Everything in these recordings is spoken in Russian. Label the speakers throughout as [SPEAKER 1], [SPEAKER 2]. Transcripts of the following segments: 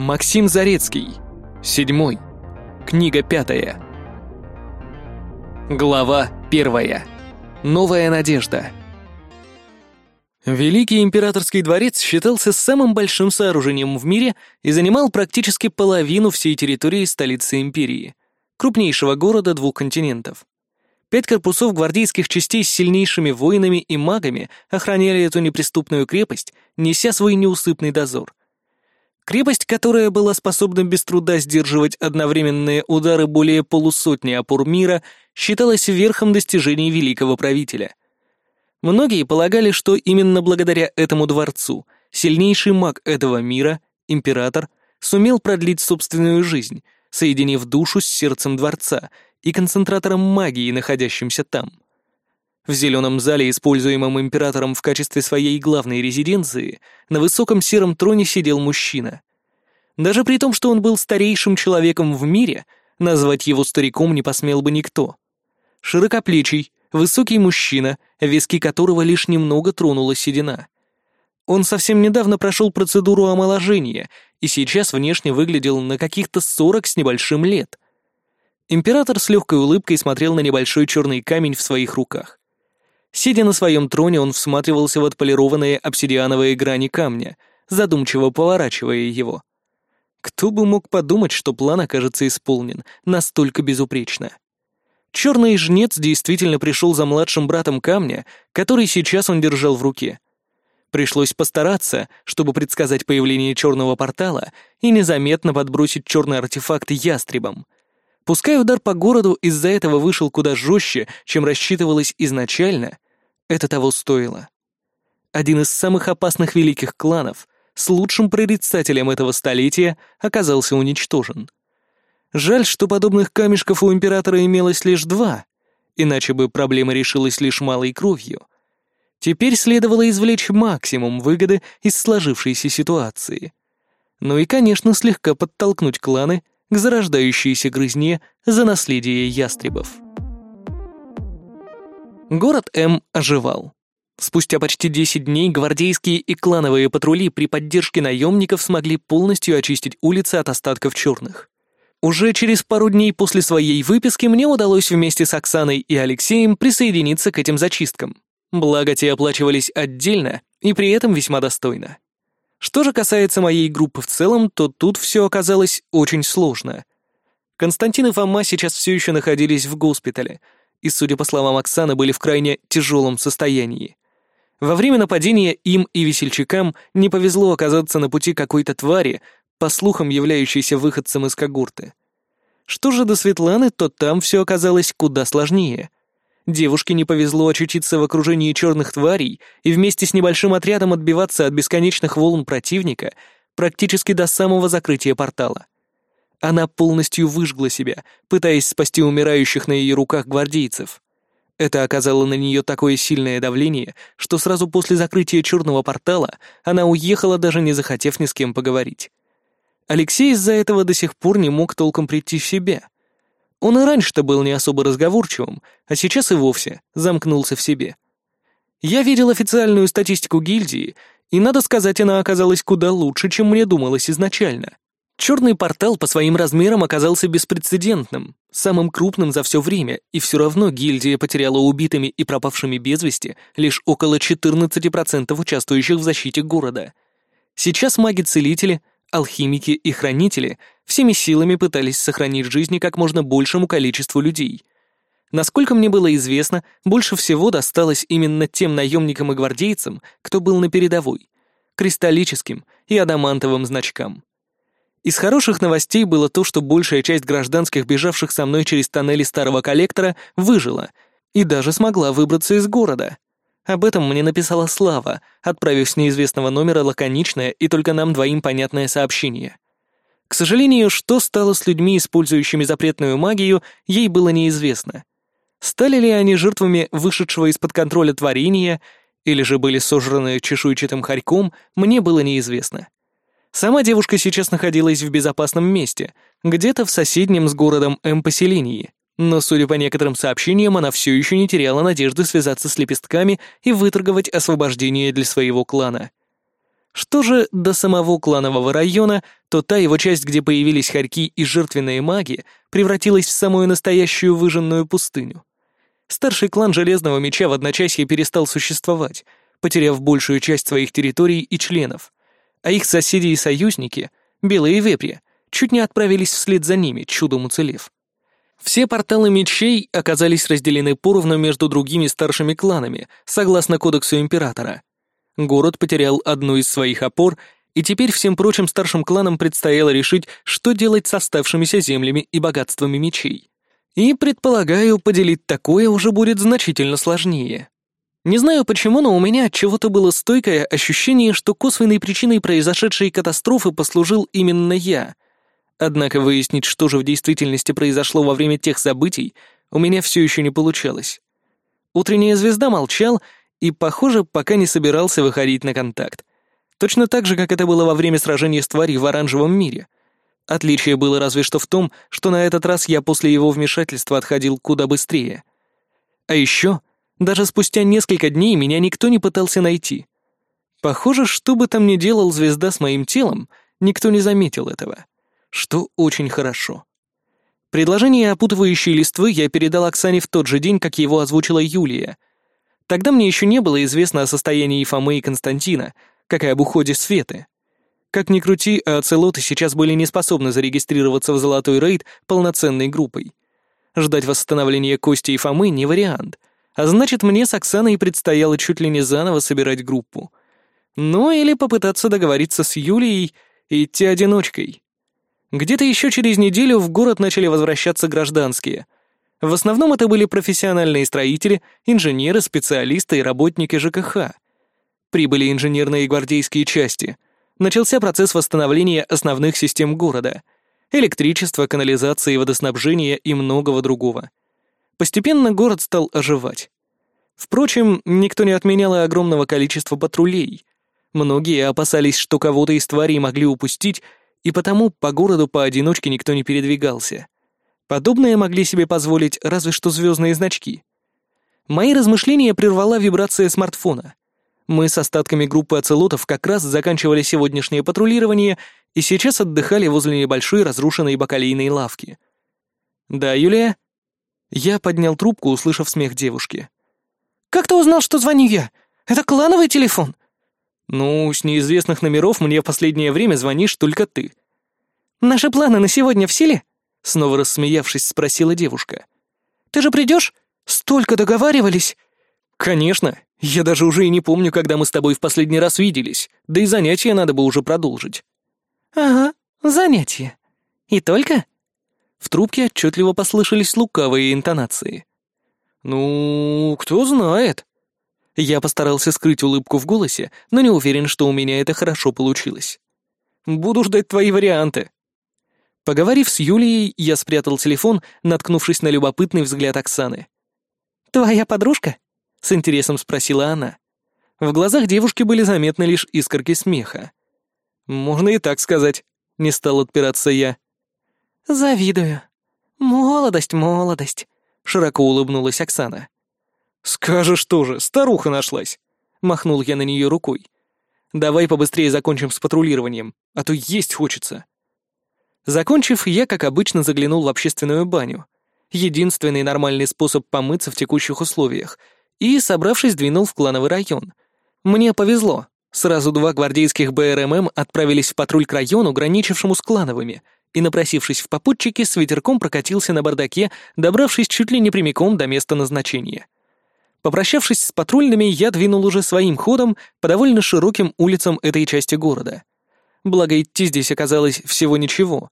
[SPEAKER 1] Максим Зарецкий. Седьмой. Книга пятая. Глава первая. Новая надежда. Великий императорский дворец считался самым большим сооружением в мире и занимал практически половину всей территории столицы империи, крупнейшего города двух континентов. Пять корпусов гвардейских частей с сильнейшими воинами и магами охраняли эту неприступную крепость, неся свой неусыпный дозор. Крепость, которая была способна без труда сдерживать одновременные удары более полусотни опор мира, считалась верхом достижений великого правителя. Многие полагали, что именно благодаря этому дворцу сильнейший маг этого мира, император, сумел продлить собственную жизнь, соединив душу с сердцем дворца и концентратором магии, находящимся там. В зеленом зале, используемом императором в качестве своей главной резиденции, на высоком сером троне сидел мужчина. Даже при том, что он был старейшим человеком в мире, назвать его стариком не посмел бы никто. Широкоплечий, высокий мужчина, виски которого лишь немного тронула седина. Он совсем недавно прошел процедуру омоложения и сейчас внешне выглядел на каких-то сорок с небольшим лет. Император с легкой улыбкой смотрел на небольшой черный камень в своих руках. Сидя на своем троне, он всматривался в отполированные обсидиановые грани камня, задумчиво поворачивая его. Кто бы мог подумать, что план окажется исполнен настолько безупречно. Черный жнец действительно пришел за младшим братом камня, который сейчас он держал в руке. Пришлось постараться, чтобы предсказать появление черного портала и незаметно подбросить черный артефакт ястребом. Пускай удар по городу из-за этого вышел куда жестче, чем рассчитывалось изначально, это того стоило. Один из самых опасных великих кланов с лучшим прорицателем этого столетия оказался уничтожен — Жаль, что подобных камешков у императора имелось лишь два, иначе бы проблема решилась лишь малой кровью. Теперь следовало извлечь максимум выгоды из сложившейся ситуации. Ну и, конечно, слегка подтолкнуть кланы к зарождающейся грызне за наследие ястребов. Город М оживал. Спустя почти 10 дней гвардейские и клановые патрули при поддержке наемников смогли полностью очистить улицы от остатков черных. Уже через пару дней после своей выписки мне удалось вместе с Оксаной и Алексеем присоединиться к этим зачисткам. Благо, те оплачивались отдельно и при этом весьма достойно. Что же касается моей группы в целом, то тут все оказалось очень сложно. Константин и Фома сейчас все еще находились в госпитале, и, судя по словам Оксаны, были в крайне тяжелом состоянии. Во время нападения им и весельчакам не повезло оказаться на пути какой-то твари, по слухам являющийся выходцем из когорты. Что же до Светланы, то там все оказалось куда сложнее. Девушке не повезло очутиться в окружении черных тварей и вместе с небольшим отрядом отбиваться от бесконечных волн противника практически до самого закрытия портала. Она полностью выжгла себя, пытаясь спасти умирающих на ее руках гвардейцев. Это оказало на нее такое сильное давление, что сразу после закрытия черного портала она уехала, даже не захотев ни с кем поговорить. Алексей из-за этого до сих пор не мог толком прийти в себя. Он и раньше-то был не особо разговорчивым, а сейчас и вовсе замкнулся в себе. Я видел официальную статистику гильдии, и, надо сказать, она оказалась куда лучше, чем мне думалось изначально. Черный портал по своим размерам оказался беспрецедентным, самым крупным за все время, и все равно гильдия потеряла убитыми и пропавшими без вести лишь около 14% участвующих в защите города. Сейчас маги-целители, алхимики и хранители всеми силами пытались сохранить жизни как можно большему количеству людей. Насколько мне было известно, больше всего досталось именно тем наемникам и гвардейцам, кто был на передовой, кристаллическим и адамантовым значкам. Из хороших новостей было то, что большая часть гражданских, бежавших со мной через тоннели старого коллектора, выжила и даже смогла выбраться из города — об этом мне написала Слава, отправив с неизвестного номера лаконичное и только нам двоим понятное сообщение. К сожалению, что стало с людьми, использующими запретную магию, ей было неизвестно. Стали ли они жертвами вышедшего из-под контроля творения, или же были сожраны чешуйчатым хорьком, мне было неизвестно. Сама девушка сейчас находилась в безопасном месте, где-то в соседнем с городом М-поселении но, судя по некоторым сообщениям, она все еще не теряла надежды связаться с лепестками и выторговать освобождение для своего клана. Что же до самого кланового района, то та его часть, где появились хорьки и жертвенные маги, превратилась в самую настоящую выжженную пустыню. Старший клан Железного Меча в одночасье перестал существовать, потеряв большую часть своих территорий и членов, а их соседи и союзники, белые вепри, чуть не отправились вслед за ними, чудом уцелев. Все порталы мечей оказались разделены поровну между другими старшими кланами, согласно кодексу императора. Город потерял одну из своих опор, и теперь всем прочим старшим кланам предстояло решить, что делать с оставшимися землями и богатствами мечей. И, предполагаю, поделить такое уже будет значительно сложнее. Не знаю почему, но у меня от чего-то было стойкое ощущение, что косвенной причиной произошедшей катастрофы послужил именно я. Однако выяснить, что же в действительности произошло во время тех событий, у меня все еще не получалось. Утренняя звезда молчал и, похоже, пока не собирался выходить на контакт. Точно так же, как это было во время сражения с тварью в оранжевом мире. Отличие было разве что в том, что на этот раз я после его вмешательства отходил куда быстрее. А еще даже спустя несколько дней меня никто не пытался найти. Похоже, что бы там ни делал звезда с моим телом, никто не заметил этого. Что очень хорошо. Предложение опутывающей листвы я передал Оксане в тот же день, как его озвучила Юлия. Тогда мне еще не было известно о состоянии Фомы и Константина, как и об уходе Светы. Как ни крути, а оцелоты сейчас были не способны зарегистрироваться в золотой рейд полноценной группой. Ждать восстановления Кости и Фомы не вариант — а значит, мне с Оксаной предстояло чуть ли не заново собирать группу. Ну или попытаться договориться с Юлией и идти одиночкой. Где-то еще через неделю в город начали возвращаться гражданские. В основном это были профессиональные строители, инженеры, специалисты и работники ЖКХ. Прибыли инженерные и гвардейские части. Начался процесс восстановления основных систем города. Электричество, канализация, водоснабжение и многого другого. Постепенно город стал оживать. Впрочем, никто не отменял огромного количества патрулей. Многие опасались, что кого-то из тварей могли упустить, и потому по городу поодиночке никто не передвигался. Подобное могли себе позволить разве что звездные значки. Мои размышления прервала вибрация смартфона. Мы с остатками группы оцелотов как раз заканчивали сегодняшнее патрулирование и сейчас отдыхали возле небольшой разрушенной бакалейной лавки. «Да, Юлия?» Я поднял трубку, услышав смех девушки. «Как ты узнал, что звоню я? Это клановый телефон?» «Ну, с неизвестных номеров мне в последнее время звонишь только ты». «Наши планы на сегодня в силе?» Снова рассмеявшись, спросила девушка. «Ты же придешь? Столько договаривались!» «Конечно. Я даже уже и не помню, когда мы с тобой в последний раз виделись. Да и занятия надо бы уже продолжить». «Ага, занятия. И только?» В трубке отчетливо послышались лукавые интонации. «Ну, кто знает». Я постарался скрыть улыбку в голосе, но не уверен, что у меня это хорошо получилось. «Буду ждать твои варианты». Поговорив с Юлией, я спрятал телефон, наткнувшись на любопытный взгляд Оксаны. «Твоя подружка?» — с интересом спросила она. В глазах девушки были заметны лишь искорки смеха. «Можно и так сказать», — не стал отпираться я. «Завидую. Молодость, молодость», — широко улыбнулась Оксана. «Скажешь тоже, старуха нашлась», — махнул я на нее рукой. «Давай побыстрее закончим с патрулированием, а то есть хочется». Закончив, я, как обычно, заглянул в общественную баню. Единственный нормальный способ помыться в текущих условиях. И, собравшись, двинул в клановый район. Мне повезло. Сразу два гвардейских БРММ отправились в патруль к району, граничившему с клановыми — и, напросившись в попутчике, с ветерком прокатился на бардаке, добравшись чуть ли не прямиком до места назначения. Попрощавшись с патрульными, я двинул уже своим ходом по довольно широким улицам этой части города. Благо, идти здесь оказалось всего ничего.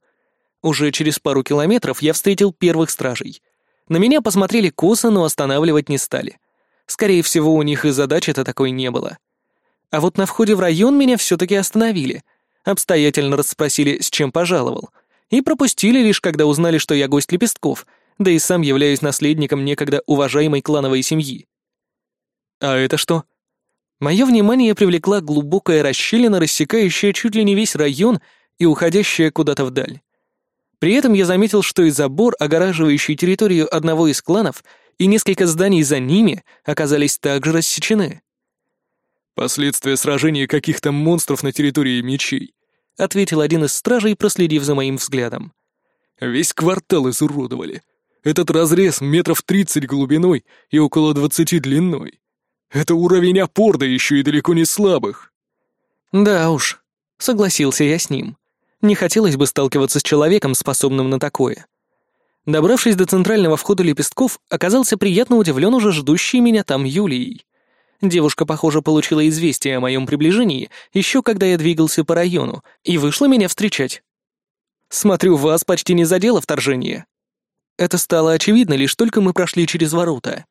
[SPEAKER 1] Уже через пару километров я встретил первых стражей. На меня посмотрели косо, но останавливать не стали. Скорее всего, у них и задачи-то такой не было. А вот на входе в район меня все-таки остановили. Обстоятельно расспросили, с чем пожаловал — и пропустили лишь, когда узнали, что я гость лепестков, да и сам являюсь наследником некогда уважаемой клановой семьи. А это что? Мое внимание привлекла глубокая расщелина, рассекающая чуть ли не весь район и уходящая куда-то вдаль. При этом я заметил, что и забор, огораживающий территорию одного из кланов, и несколько зданий за ними оказались также рассечены. «Последствия сражения каких-то монстров на территории мечей», — ответил один из стражей, проследив за моим взглядом. «Весь квартал изуродовали. Этот разрез метров тридцать глубиной и около двадцати длиной. Это уровень опор, да еще и далеко не слабых». «Да уж», — согласился я с ним. Не хотелось бы сталкиваться с человеком, способным на такое. Добравшись до центрального входа лепестков, оказался приятно удивлен уже ждущей меня там Юлией. Девушка, похоже, получила известие о моем приближении еще когда я двигался по району, и вышла меня встречать. «Смотрю, вас почти не задело вторжение». Это стало очевидно, лишь только мы прошли через ворота.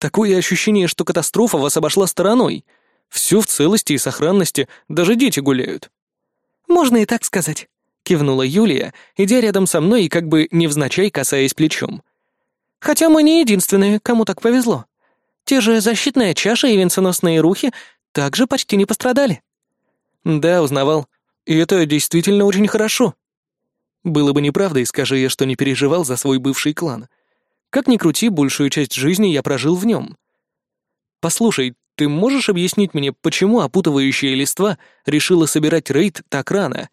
[SPEAKER 1] Такое ощущение, что катастрофа вас обошла стороной. Все в целости и сохранности, даже дети гуляют. «Можно и так сказать», — кивнула Юлия, идя рядом со мной и как бы невзначай касаясь плечом. «Хотя мы не единственные, кому так повезло. Те же защитная чаша и венценосные рухи также почти не пострадали». «Да, узнавал. И это действительно очень хорошо». Было бы неправдой, скажи я, что не переживал за свой бывший клан. Как ни крути, большую часть жизни я прожил в нем. Послушай, ты можешь объяснить мне, почему опутывающая листва решила собирать рейд так рано?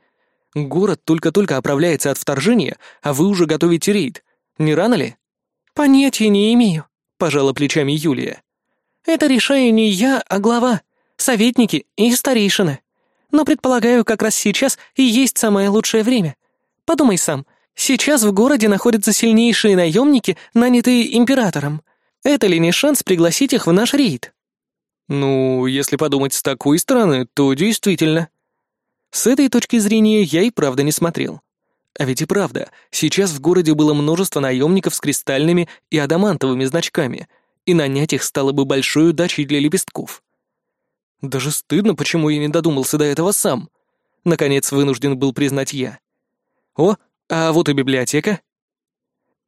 [SPEAKER 1] Город только-только оправляется от вторжения, а вы уже готовите рейд. Не рано ли? Понятия не имею, пожала плечами Юлия. Это решаю не я, а глава, советники и старейшины. Но предполагаю, как раз сейчас и есть самое лучшее время. Подумай сам, сейчас в городе находятся сильнейшие наемники, нанятые императором. Это ли не шанс пригласить их в наш рейд? Ну, если подумать с такой стороны, то действительно. С этой точки зрения я и правда не смотрел. А ведь и правда, сейчас в городе было множество наемников с кристальными и адамантовыми значками, и нанять их стало бы большой удачей для лепестков. Даже стыдно, почему я не додумался до этого сам. Наконец вынужден был признать я. О, а вот и библиотека.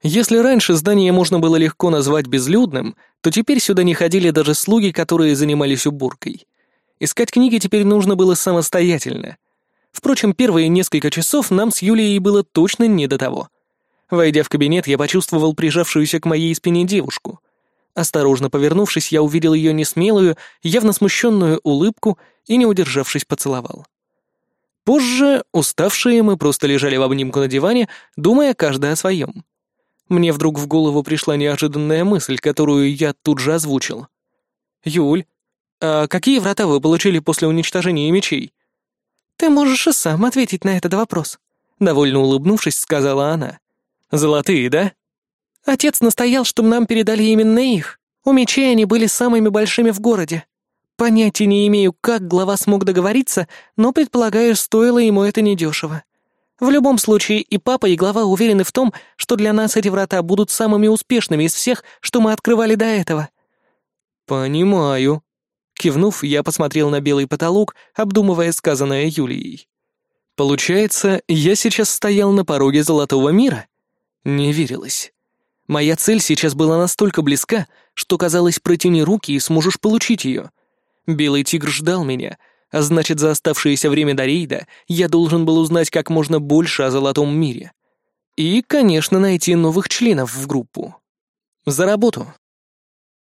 [SPEAKER 1] Если раньше здание можно было легко назвать безлюдным, то теперь сюда не ходили даже слуги, которые занимались уборкой. Искать книги теперь нужно было самостоятельно. Впрочем, первые несколько часов нам с Юлией было точно не до того. Войдя в кабинет, я почувствовал прижавшуюся к моей спине девушку. Осторожно повернувшись, я увидел ее несмелую, явно смущенную улыбку и, не удержавшись, поцеловал. Позже, уставшие, мы просто лежали в обнимку на диване, думая каждый о своем. Мне вдруг в голову пришла неожиданная мысль, которую я тут же озвучил. «Юль, а какие врата вы получили после уничтожения мечей?» «Ты можешь и сам ответить на этот вопрос», — довольно улыбнувшись, сказала она. «Золотые, да?» «Отец настоял, чтобы нам передали именно их. У мечей они были самыми большими в городе. Понятия не имею, как глава смог договориться, но, предполагаю, стоило ему это недешево. В любом случае, и папа, и глава уверены в том, что для нас эти врата будут самыми успешными из всех, что мы открывали до этого». «Понимаю». Кивнув, я посмотрел на белый потолок, обдумывая сказанное Юлией. «Получается, я сейчас стоял на пороге Золотого мира?» Не верилось. Моя цель сейчас была настолько близка, что казалось, протяни руки и сможешь получить ее. Белый тигр ждал меня — а значит, за оставшееся время до рейда я должен был узнать как можно больше о Золотом мире. И, конечно, найти новых членов в группу. За работу.